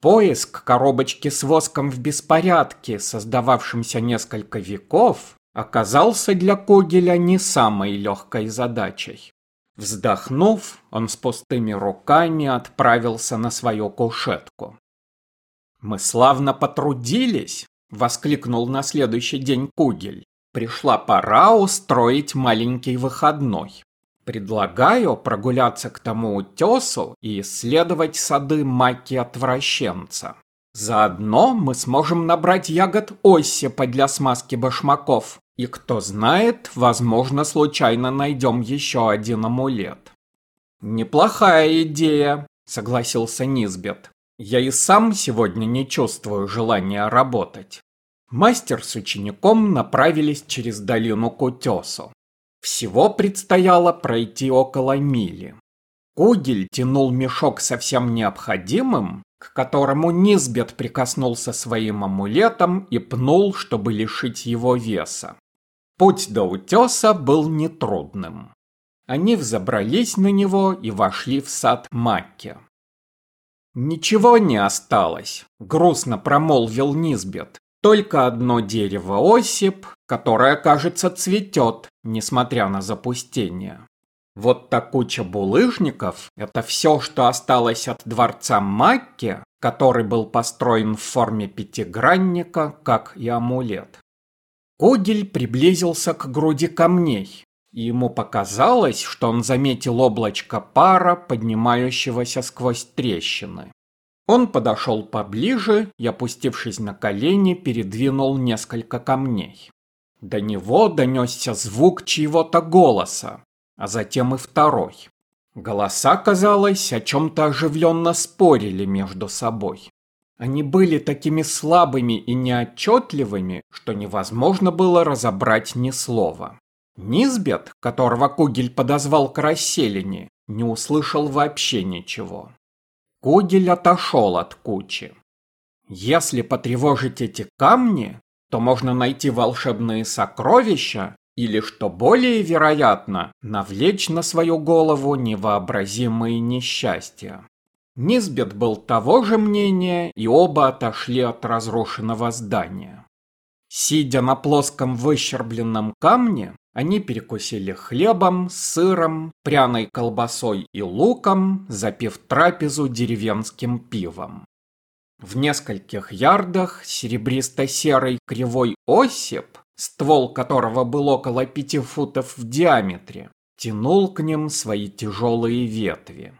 Поиск коробочки с воском в беспорядке, создававшемся несколько веков, оказался для Когеля не самой легкой задачей. Вздохнув, он с пустыми руками отправился на свою кушетку. «Мы славно потрудились!» — воскликнул на следующий день Кугель. «Пришла пора устроить маленький выходной. Предлагаю прогуляться к тому утесу и исследовать сады маки-отвращенца. Заодно мы сможем набрать ягод осипа для смазки башмаков. И кто знает, возможно, случайно найдем еще один амулет. Неплохая идея, согласился Низбет. Я и сам сегодня не чувствую желания работать. Мастер с учеником направились через долину к утесу. Всего предстояло пройти около мили. Кугель тянул мешок со всем необходимым, к которому Низбет прикоснулся своим амулетом и пнул, чтобы лишить его веса. Путь до утеса был нетрудным. Они взобрались на него и вошли в сад Макки. «Ничего не осталось», — грустно промолвил Низбет. «Только одно дерево осип, которое, кажется, цветет, несмотря на запустение. Вот та куча булыжников – это все, что осталось от дворца Макки, который был построен в форме пятигранника, как и амулет. Когель приблизился к груди камней, и ему показалось, что он заметил облачко пара, поднимающегося сквозь трещины. Он подошел поближе и, опустившись на колени, передвинул несколько камней. До него донесся звук чьего-то голоса, а затем и второй. Голоса, казалось, о чем-то оживленно спорили между собой. Они были такими слабыми и неотчетливыми, что невозможно было разобрать ни слова. Низбет, которого Кугель подозвал к расселине, не услышал вообще ничего. Кугель отошел от кучи. Если потревожить эти камни, то можно найти волшебные сокровища или, что более вероятно, навлечь на свою голову невообразимые несчастья. Низбет был того же мнения, и оба отошли от разрушенного здания. Сидя на плоском выщербленном камне, они перекусили хлебом, сыром, пряной колбасой и луком, запив трапезу деревенским пивом. В нескольких ярдах серебристо-серый кривой осип, ствол которого был около пяти футов в диаметре, тянул к ним свои тяжелые ветви.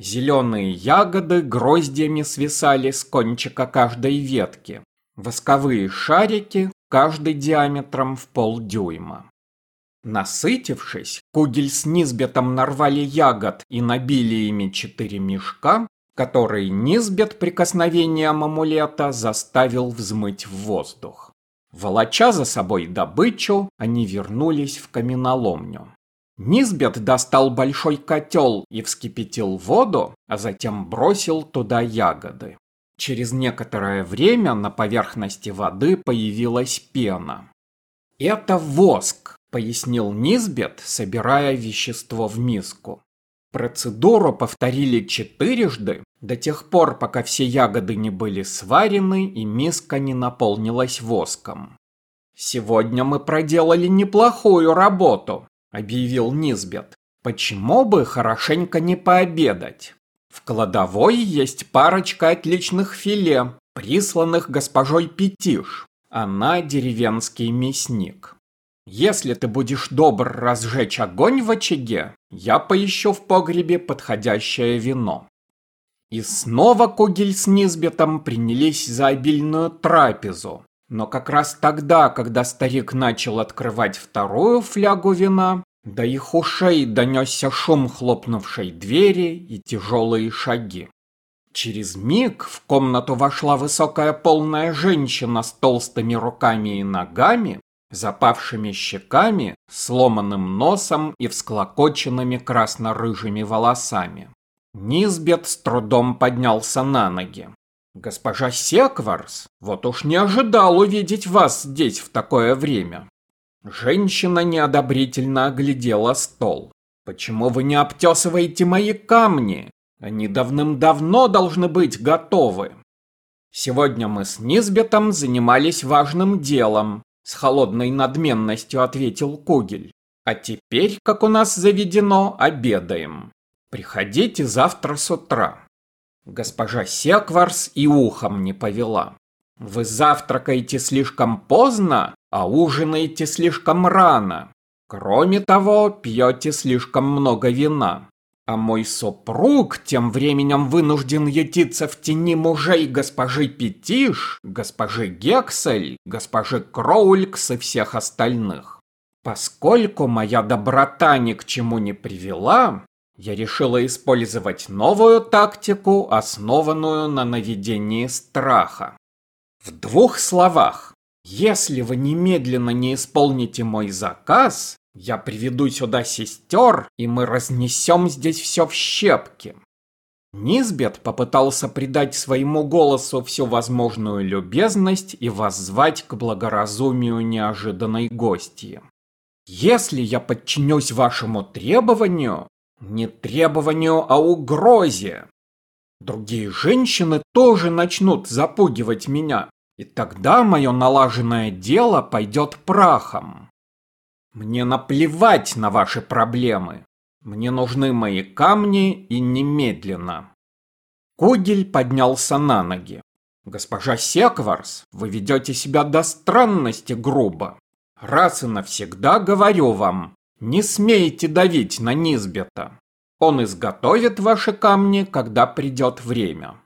Зеленые ягоды гроздьями свисали с кончика каждой ветки. Восковые шарики, каждый диаметром в полдюйма. Насытившись, Кугель с Низбетом нарвали ягод и набили ими четыре мешка, которые Низбет прикосновением амулета заставил взмыть в воздух. Волоча за собой добычу, они вернулись в каменоломню. Низбет достал большой котел и вскипятил воду, а затем бросил туда ягоды. Через некоторое время на поверхности воды появилась пена. «Это воск», — пояснил Низбет, собирая вещество в миску. Процедуру повторили четырежды, до тех пор, пока все ягоды не были сварены и миска не наполнилась воском. «Сегодня мы проделали неплохую работу», объявил Низбет. Почему бы хорошенько не пообедать? В кладовой есть парочка отличных филе, присланных госпожой Петиш. Она деревенский мясник. Если ты будешь добр разжечь огонь в очаге, я поищу в погребе подходящее вино. И снова Кугель с Низбетом принялись за обильную трапезу. Но как раз тогда, когда старик начал открывать вторую флягу вина, до их ушей донесся шум хлопнувшей двери и тяжелые шаги. Через миг в комнату вошла высокая полная женщина с толстыми руками и ногами, запавшими щеками, сломанным носом и всклокоченными красно-рыжими волосами. Низбет с трудом поднялся на ноги. «Госпожа Секварс, вот уж не ожидал увидеть вас здесь в такое время». Женщина неодобрительно оглядела стол. «Почему вы не обтесываете мои камни? Они давным-давно должны быть готовы. Сегодня мы с Низбетом занимались важным делом, с холодной надменностью ответил Кугель. А теперь, как у нас заведено, обедаем. Приходите завтра с утра. Госпожа Секварс и ухом не повела. Вы завтракаете слишком поздно, а ужинаете слишком рано. Кроме того, пьете слишком много вина. А мой супруг тем временем вынужден ютиться в тени мужей госпожи Петиш, госпожи Гексель, госпожи Кроулькс и всех остальных. Поскольку моя доброта ни к чему не привела, я решила использовать новую тактику, основанную на наведении страха. В двух словах, если вы немедленно не исполните мой заказ, я приведу сюда сестер, и мы разнесем здесь все в щепки. Низбет попытался придать своему голосу всю возможную любезность и воззвать к благоразумию неожиданной гости. Если я подчинюсь вашему требованию, не требованию, а угрозе, другие женщины тоже начнут запугивать меня, и тогда мое налаженное дело пойдет прахом. Мне наплевать на ваши проблемы. Мне нужны мои камни и немедленно. Кугель поднялся на ноги. Госпожа Секварс, вы ведете себя до странности грубо. Раз и навсегда говорю вам, не смейте давить на Низбета. Он изготовит ваши камни, когда придет время.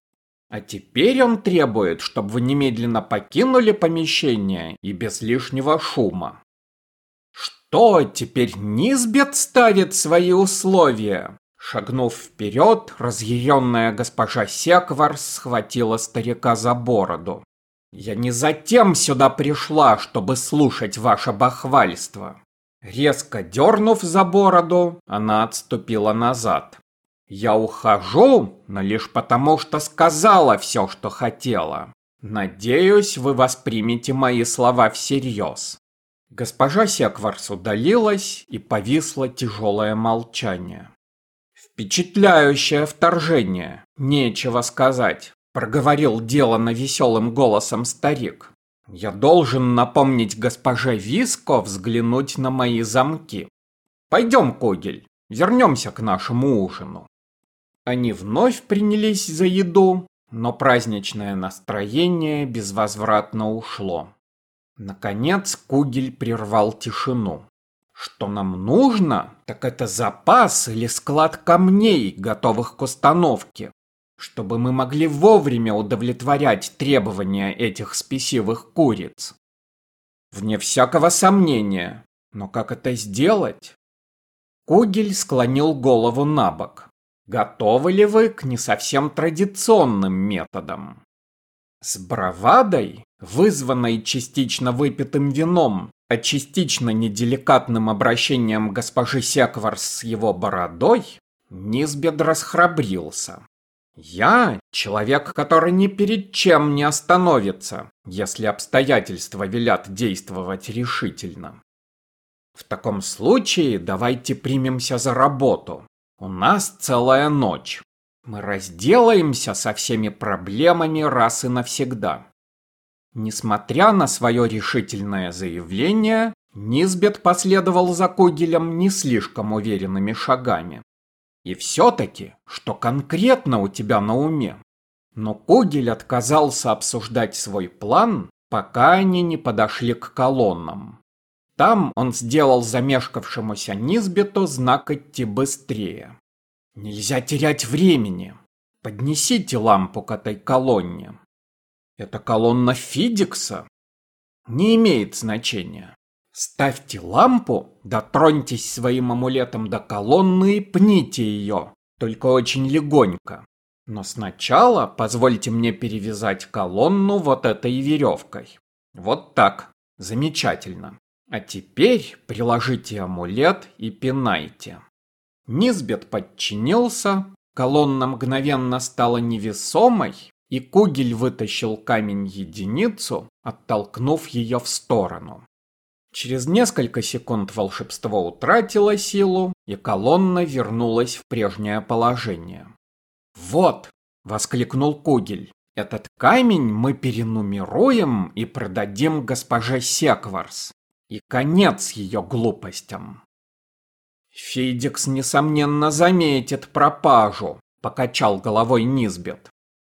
А теперь он требует, чтобы вы немедленно покинули помещение и без лишнего шума. Что, теперь Низбет ставит свои условия? Шагнув вперед, разъяренная госпожа Секвар схватила старика за бороду. «Я не затем сюда пришла, чтобы слушать ваше бахвальство». Резко дернув за бороду, она отступила назад. «Я ухожу, но лишь потому, что сказала все, что хотела. Надеюсь, вы воспримете мои слова всерьез». Госпожа Секварс удалилась, и повисло тяжелое молчание. «Впечатляющее вторжение, нечего сказать проговорил делано веселым голосом старик. Я должен напомнить госпоже Виско взглянуть на мои замки. Пойдем, Когель, вернемся к нашему ужину. Они вновь принялись за еду, но праздничное настроение безвозвратно ушло. Наконец Кугель прервал тишину. Что нам нужно, так это запас или склад камней, готовых к установке чтобы мы могли вовремя удовлетворять требования этих спесивых куриц. Вне всякого сомнения, но как это сделать? Кугель склонил голову на бок. Готовы ли вы к не совсем традиционным методам? С бравадой, вызванной частично выпитым вином, а частично неделикатным обращением госпожи Секварс с его бородой, Низбед расхрабрился. Я человек, который ни перед чем не остановится, если обстоятельства велят действовать решительно. В таком случае давайте примемся за работу. У нас целая ночь. Мы разделаемся со всеми проблемами раз и навсегда. Несмотря на свое решительное заявление, Низбет последовал за Когелем не слишком уверенными шагами. И все-таки, что конкретно у тебя на уме? Но Когель отказался обсуждать свой план, пока они не подошли к колоннам. Там он сделал замешкавшемуся Низбету знак идти быстрее. Нельзя терять времени. Поднесите лампу к этой колонне. Это колонна Фидикса? Не имеет значения. Ставьте лампу, дотроньтесь своим амулетом до колонны и пните ее, только очень легонько. Но сначала позвольте мне перевязать колонну вот этой веревкой. Вот так. Замечательно. А теперь приложите амулет и пинайте. Низбет подчинился, колонна мгновенно стала невесомой, и Кугель вытащил камень-единицу, оттолкнув ее в сторону. Через несколько секунд волшебство утратило силу, и колонна вернулась в прежнее положение. «Вот!» — воскликнул Кугель. Этот камень мы перенумеруем и продадим госпоже Секварс. И конец ее глупостям. Фейдикс, несомненно, заметит пропажу, покачал головой Низбет.